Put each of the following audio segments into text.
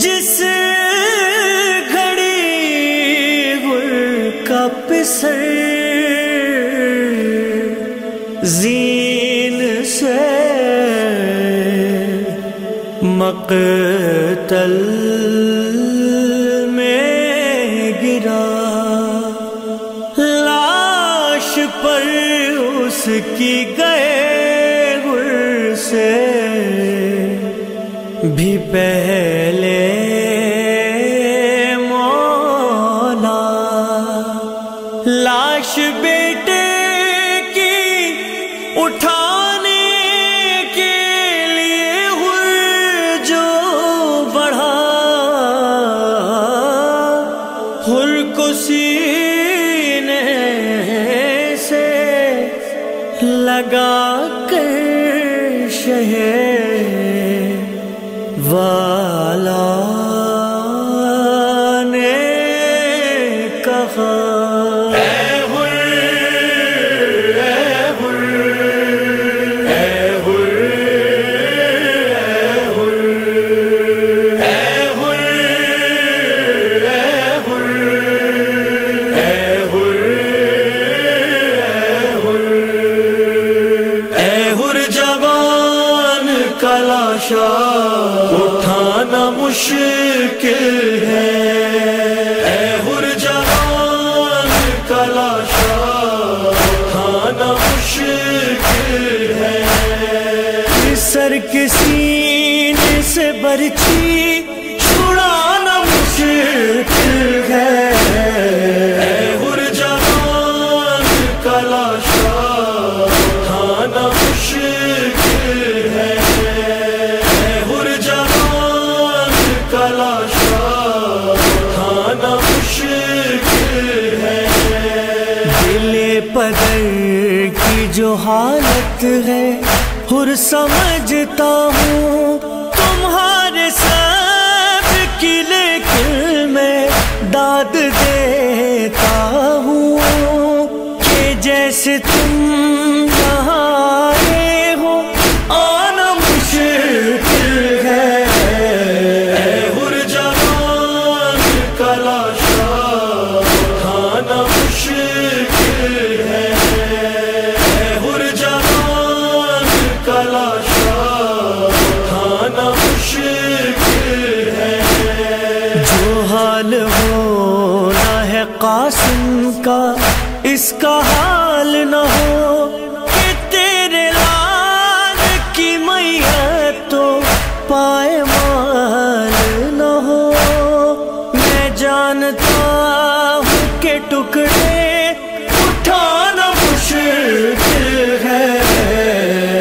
جس گھڑی گل کا پسر زین سے مقتل میں گرا لاش پر اس کی گئے گر سے بھی پہلے اٹھا کلاشا، اٹھانا مشکل ہے۔ اے ہر جوان کلاشا، اٹھانا مشکل ہے۔ سر کے سینے سے برچھی، چھڑانا مشکل ہے۔ تلاشا کھانا مشکل ہے۔ دل پدر کی جو حالت ہے ہر سمجھتا ہوں کلاشا اٹھانا مشکل ہے اے ہر جوان کلاشا اٹھانا مشکل ہے جو حال ہونا ہے قاسم کا، اس کا حال نہ ہو۔ جانتا ہوں کہ ٹکڑے اٹھانا مشکل ہے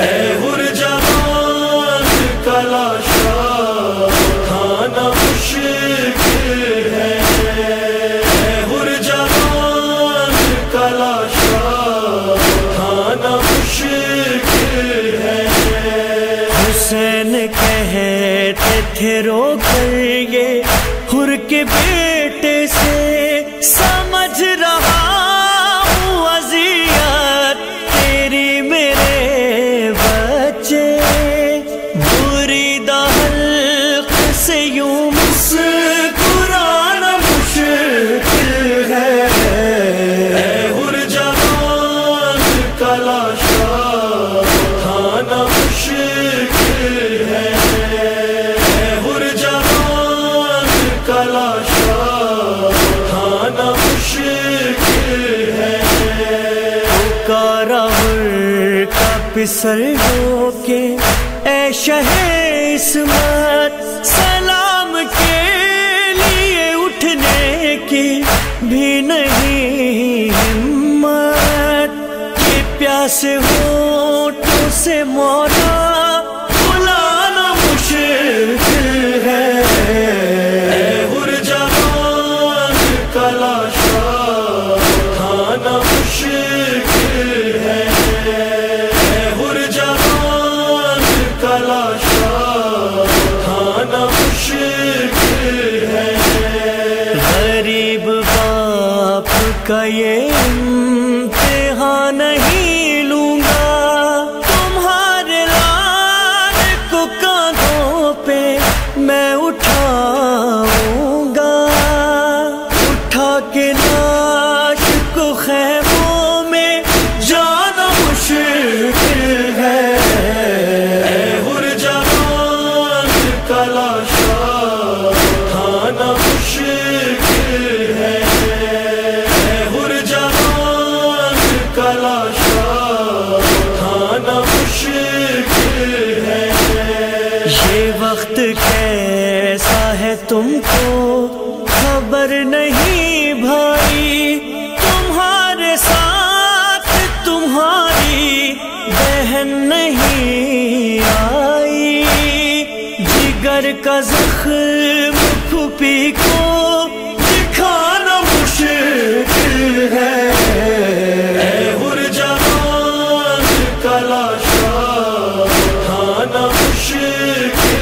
اے ہر جوان کلاشا اٹھانا مشکل ہے اے ہر جوان کلاشا اٹھانا مشکل ہے حسین کہتے تھے رو کر کارا ہر کا پسر ہو کے اے شہ عصمت، سلام کے لیے اٹھنے کی بھی نہیں ہمت۔ یہ پیاس ہو تو سے مولا تلاشا کھانا مشکل ہے۔ غریب باپ کا یہ یہ وقت کیسا ہے تم کو خبر نہیں بھائی؟ تمہارے ساتھ تمہاری بہن نہیں آئی۔ جگر کا زخم پھپی کو دکھانا مشکل ہے۔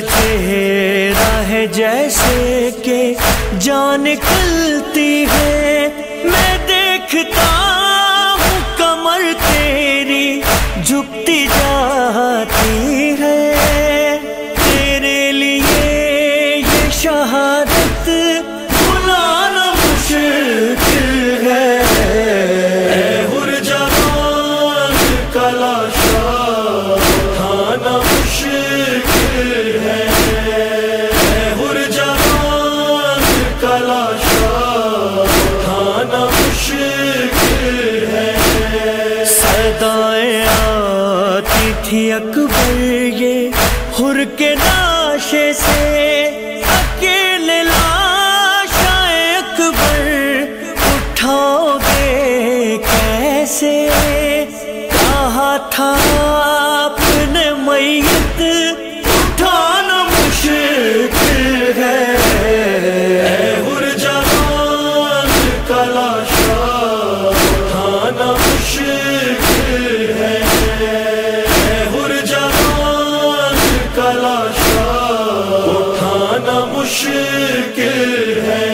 چہرہ ہے جیسے کہ جان کل کے ناشے سے مشکل ہے۔